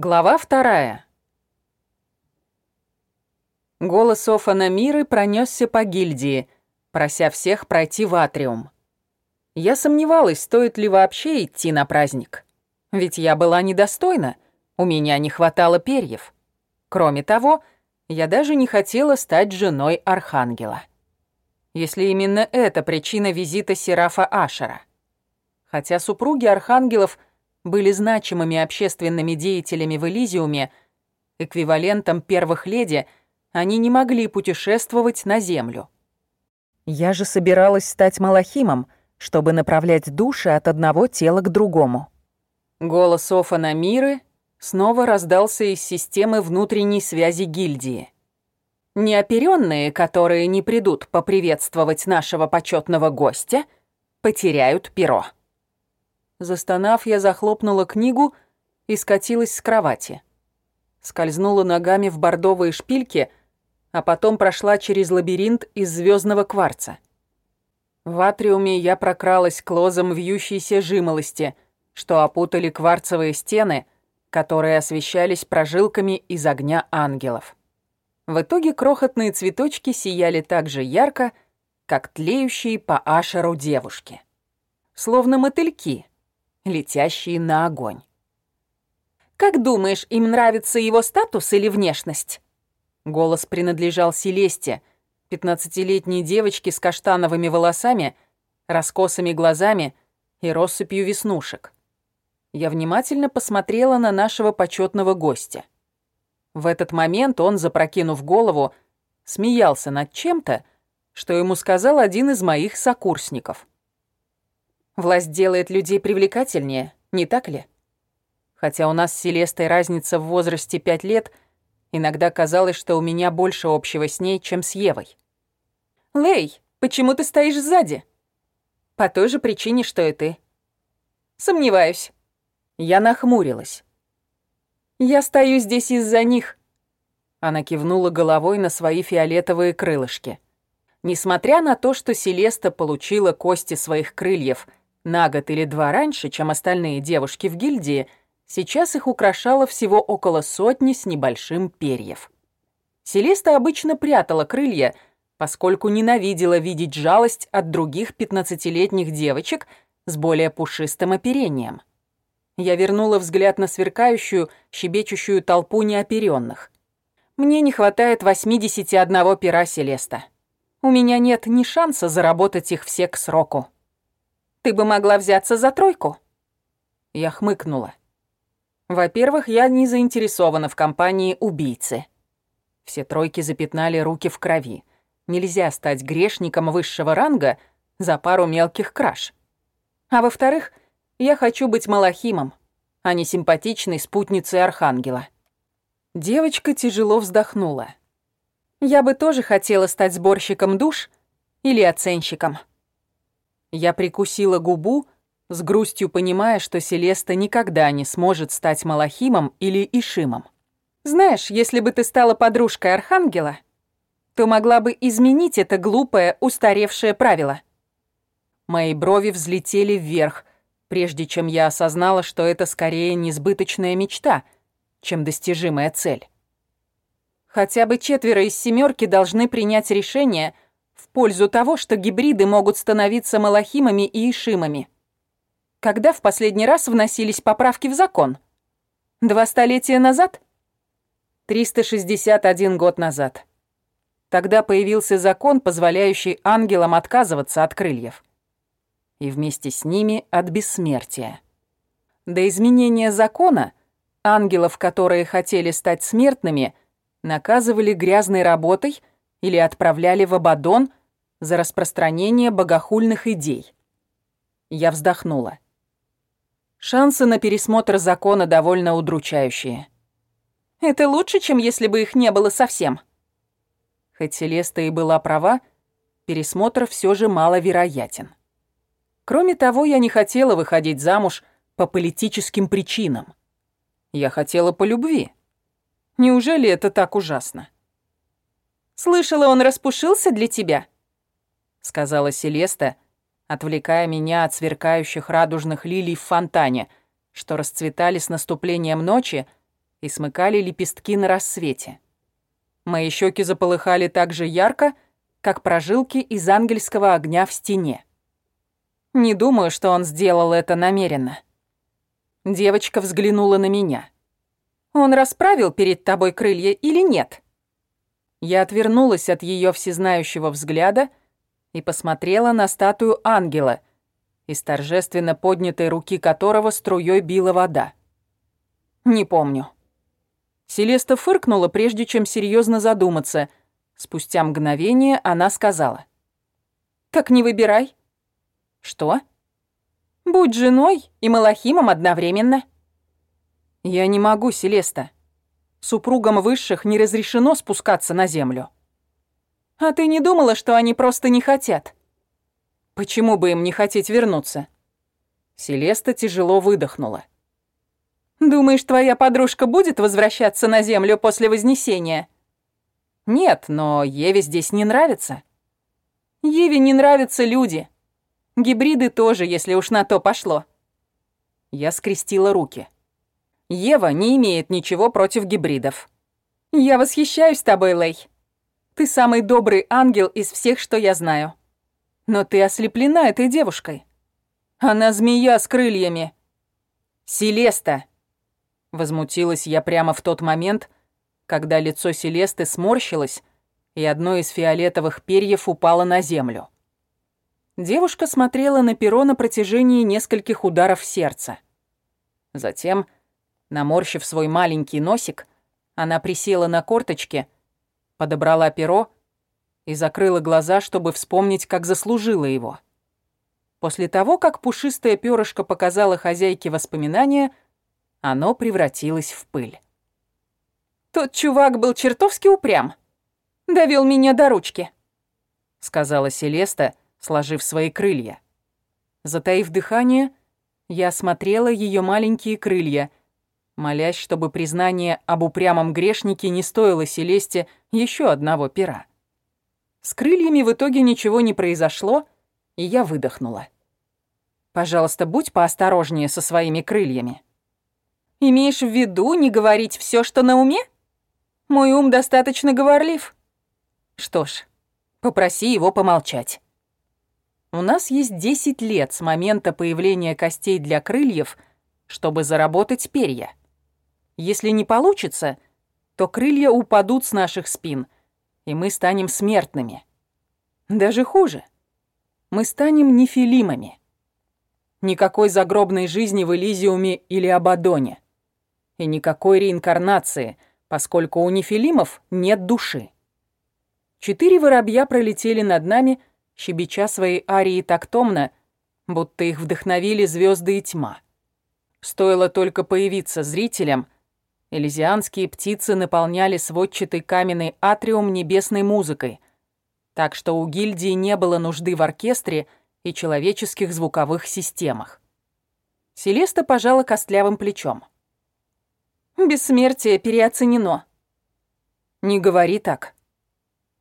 Глава вторая. Голос Офана Миры пронесся по гильдии, прося всех пройти в атриум. Я сомневалась, стоит ли вообще идти на праздник. Ведь я была недостойна, у меня не хватало перьев. Кроме того, я даже не хотела стать женой Архангела. Если именно это причина визита Серафа Ашера. Хотя супруги Архангелов — были значимыми общественными деятелями в Элизиуме, эквивалентом первых леди, они не могли путешествовать на Землю. Я же собиралась стать Малахимом, чтобы направлять души от одного тела к другому. Голос Офана Миры снова раздался из системы внутренней связи гильдии. Неоперенные, которые не придут поприветствовать нашего почетного гостя, потеряют перо. Застонав, я захлопнула книгу и скатилась с кровати. Скользнула ногами в бордовые шпильки, а потом прошла через лабиринт из звездного кварца. В атриуме я прокралась к лозам вьющейся жимолости, что опутали кварцевые стены, которые освещались прожилками из огня ангелов. В итоге крохотные цветочки сияли так же ярко, как тлеющие по ашеру девушки. Словно мотыльки, летящие на огонь. «Как думаешь, им нравится его статус или внешность?» Голос принадлежал Селесте, пятнадцатилетней девочке с каштановыми волосами, раскосыми глазами и россыпью веснушек. Я внимательно посмотрела на нашего почетного гостя. В этот момент он, запрокинув голову, смеялся над чем-то, что ему сказал один из моих сокурсников. Власть делает людей привлекательнее, не так ли? Хотя у нас с Селестой разница в возрасте пять лет, иногда казалось, что у меня больше общего с ней, чем с Евой. «Лей, почему ты стоишь сзади?» «По той же причине, что и ты». «Сомневаюсь». Я нахмурилась. «Я стою здесь из-за них». Она кивнула головой на свои фиолетовые крылышки. Несмотря на то, что Селеста получила кости своих крыльев — на год или два раньше, чем остальные девушки в гильдии, сейчас их украшало всего около сотни с небольшим перьев. Селеста обычно прятала крылья, поскольку ненавидела видеть жалость от других пятнадцатилетних девочек с более пушистым оперением. Я вернула взгляд на сверкающую, щебечущую толпу неоперенных. Мне не хватает 81 пера Селеста. У меня нет ни шанса заработать их все к сроку. Ты бы могла взяться за тройку». Я хмыкнула. Во-первых, я не заинтересована в компании убийцы. Все тройки запятнали руки в крови. Нельзя стать грешником высшего ранга за пару мелких краж. А во-вторых, я хочу быть малахимом, а не симпатичной спутницей Архангела. Девочка тяжело вздохнула. Я бы тоже хотела стать сборщиком душ или оценщиком. Я прикусила губу, с грустью понимая, что Селеста никогда не сможет стать Малахимом или Ишимом. Знаешь, если бы ты стала подружкой Архангела, то могла бы изменить это глупое, устаревшее правило. Мои брови взлетели вверх, прежде чем я осознала, что это скорее несбыточная мечта, чем достижимая цель. Хотя бы четверо из семерки должны принять решение — пользу того, что гибриды могут становиться малахимами и ишимами. Когда в последний раз вносились поправки в закон? Два столетия назад? 361 год назад. Тогда появился закон, позволяющий ангелам отказываться от крыльев. И вместе с ними от бессмертия. До изменения закона ангелов, которые хотели стать смертными, наказывали грязной работой – или отправляли в Абадон за распространение богохульных идей. Я вздохнула. Шансы на пересмотр закона довольно удручающие. Это лучше, чем если бы их не было совсем. Хоть Селеста и была права, пересмотр все же маловероятен. Кроме того, я не хотела выходить замуж по политическим причинам. Я хотела по любви. Неужели это так ужасно? Слышала, он распушился для тебя?» Сказала Селеста, отвлекая меня от сверкающих радужных лилий в фонтане, что расцветали с наступлением ночи, и смыкали лепестки на рассвете. Мои щеки заполыхали так же ярко, как прожилки из ангельского огня в стене. Не думаю, что он сделал это намеренно. Девочка взглянула на меня. «Он расправил перед тобой крылья или нет?» Я отвернулась от ее всезнающего взгляда и посмотрела на статую ангела, из торжественно поднятой руки которого струей била вода. «Не помню». Селеста фыркнула, прежде чем серьезно задуматься. Спустя мгновение она сказала. «Так не выбирай». «Что?» «Будь женой и Малахимом одновременно». «Я не могу, Селеста. Супругам высших не разрешено спускаться на землю». «А ты не думала, что они просто не хотят?» «Почему бы им не хотеть вернуться?» Селеста тяжело выдохнула. «Думаешь, твоя подружка будет возвращаться на Землю после Вознесения?» «Нет, но Еве здесь не нравится». «Еве не нравятся люди. Гибриды тоже, если уж на то пошло». Я скрестила руки. Ева не имеет ничего против гибридов. «Я восхищаюсь тобой, Лей. Ты самый добрый ангел из всех, что я знаю. Но ты ослеплена этой девушкой. Она змея с крыльями. Селеста!» Возмутилась я прямо в тот момент, когда лицо Селесты сморщилось, и одно из фиолетовых перьев упало на землю. Девушка смотрела на перо на протяжении нескольких ударов сердца. Затем, наморщив свой маленький носик, она присела на корточки — подобрала перо и закрыла глаза, чтобы вспомнить, как заслужила его. После того, как пушистое перышко показало хозяйке воспоминания, оно превратилось в пыль. «Тот чувак был чертовски упрям. Довел меня до ручки», — сказала Селеста, сложив свои крылья. Затаив дыхание, я осмотрела ее маленькие крылья молясь, чтобы признание об упрямом грешнике не стоило Селесте еще одного пера. С крыльями в итоге ничего не произошло, и я выдохнула. «Пожалуйста, будь поосторожнее со своими крыльями». «Имеешь в виду не говорить все, что на уме? Мой ум достаточно говорлив». «Что ж, попроси его помолчать». У нас есть 10 лет с момента появления костей для крыльев, чтобы заработать перья. Если не получится, то крылья упадут с наших спин, и мы станем смертными. Даже хуже. Мы станем нефилимами. Никакой загробной жизни в Элизиуме или Абадоне. И никакой реинкарнации, поскольку у нефилимов нет души. Четыре воробья пролетели над нами, щебеча свои арии так томно, будто их вдохновили звезды и тьма. Стоило только появиться зрителям — Элизианские птицы наполняли сводчатый каменный атриум небесной музыкой, так что у гильдии не было нужды в оркестре и человеческих звуковых системах. Селеста пожала костлявым плечом. «Бессмертие переоценено». «Не говори так».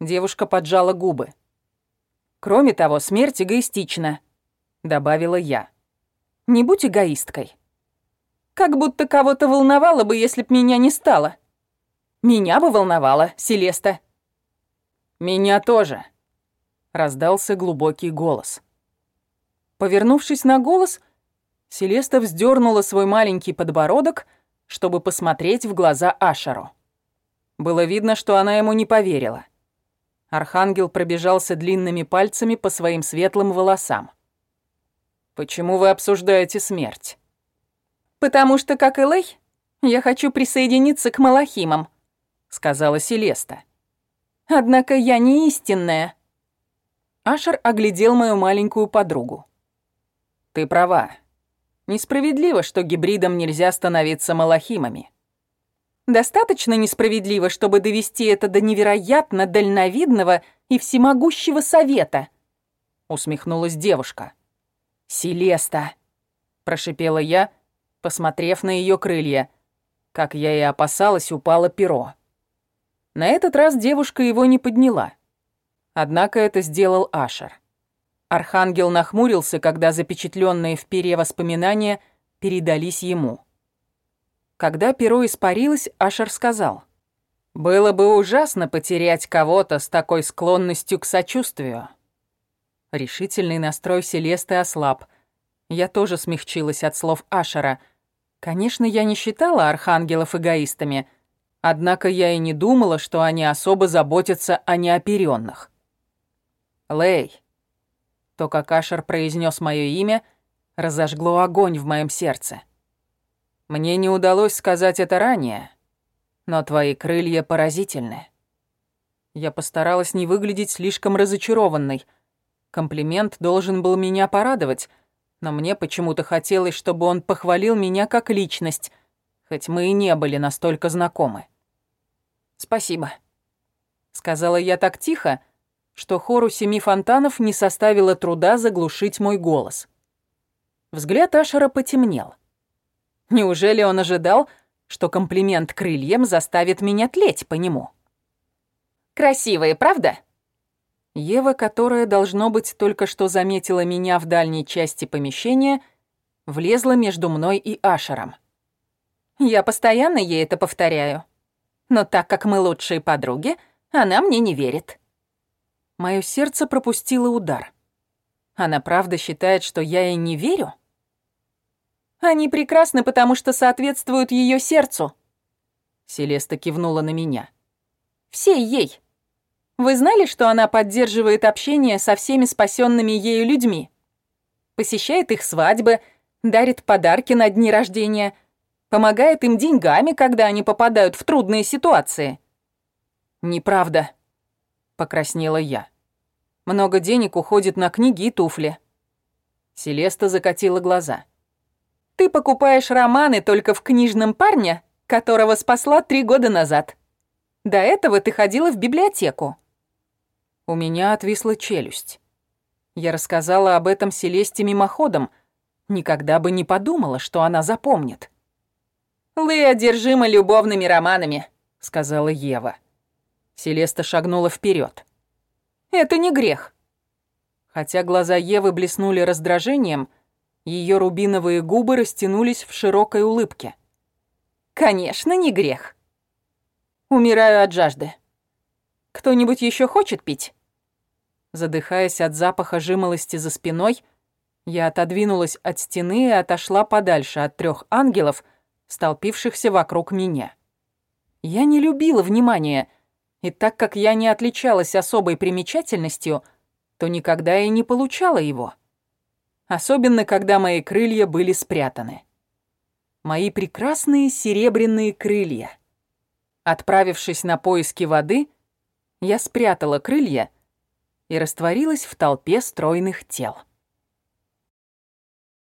Девушка поджала губы. «Кроме того, смерть эгоистична», — добавила я. «Не будь эгоисткой». Как будто кого-то волновало бы, если б меня не стало. Меня бы волновало, Селеста. Меня тоже, раздался глубокий голос. Повернувшись на голос, Селеста вздернула свой маленький подбородок, чтобы посмотреть в глаза Ашеру. Было видно, что она ему не поверила. Архангел пробежался длинными пальцами по своим светлым волосам. «Почему вы обсуждаете смерть?» «Потому что, как и Лэй, я хочу присоединиться к Малахимам», — сказала Селеста. «Однако я не истинная». Ашер оглядел мою маленькую подругу. «Ты права. Несправедливо, что гибридам нельзя становиться Малахимами». «Достаточно несправедливо, чтобы довести это до невероятно дальновидного и всемогущего совета», — усмехнулась девушка. «Селеста», — прошипела я, — посмотрев на ее крылья. Как я и опасалась, упало перо. На этот раз девушка его не подняла. Однако это сделал Ашер. Архангел нахмурился, когда запечатленные в перья воспоминания передались ему. Когда перо испарилось, Ашер сказал. «Было бы ужасно потерять кого-то с такой склонностью к сочувствию». Решительный настрой Селесты ослаб. Я тоже смягчилась от слов Ашера. Конечно, я не считала архангелов эгоистами, однако я и не думала, что они особо заботятся о неоперенных. Лей. То, как Ашер произнес мое имя, разожгло огонь в моем сердце. Мне не удалось сказать это ранее, но твои крылья поразительны. Я постаралась не выглядеть слишком разочарованной. Комплимент должен был меня порадовать, но мне почему-то хотелось, чтобы он похвалил меня как личность, хоть мы и не были настолько знакомы. «Спасибо», — сказала я так тихо, что хору семи фонтанов не составило труда заглушить мой голос. Взгляд Ашера потемнел. Неужели он ожидал, что комплимент крыльям заставит меня тлеть по нему? «Красивые, правда?» Ева, которая, должно быть, только что заметила меня в дальней части помещения, влезла между мной и Ашером. Я постоянно ей это повторяю. Но так как мы лучшие подруги, она мне не верит. Моё сердце пропустило удар. Она правда считает, что я ей не верю? Они прекрасны, потому что соответствуют ее сердцу. Селеста кивнула на меня. Всей ей. Вы знали, что она поддерживает общение со всеми спасенными ею людьми? Посещает их свадьбы, дарит подарки на дни рождения, помогает им деньгами, когда они попадают в трудные ситуации. Неправда, покраснела я. Много денег уходит на книги и туфли. Селеста закатила глаза. Ты покупаешь романы только в книжном парне, которого спасла три года назад. До этого ты ходила в библиотеку. У меня отвисла челюсть. Я рассказала об этом Селесте мимоходом. Никогда бы не подумала, что она запомнит. «Лы одержима любовными романами», — сказала Ева. Селеста шагнула вперед. «Это не грех». Хотя глаза Евы блеснули раздражением, ее рубиновые губы растянулись в широкой улыбке. «Конечно, не грех. Умираю от жажды. Кто-нибудь еще хочет пить?» Задыхаясь от запаха жимолости за спиной, я отодвинулась от стены и отошла подальше от трех ангелов, столпившихся вокруг меня. Я не любила внимания — и так как я не отличалась особой примечательностью, то никогда и не получала его. Особенно, когда мои крылья были спрятаны. Мои прекрасные серебряные крылья. Отправившись на поиски воды, я спрятала крылья и растворилась в толпе стройных тел.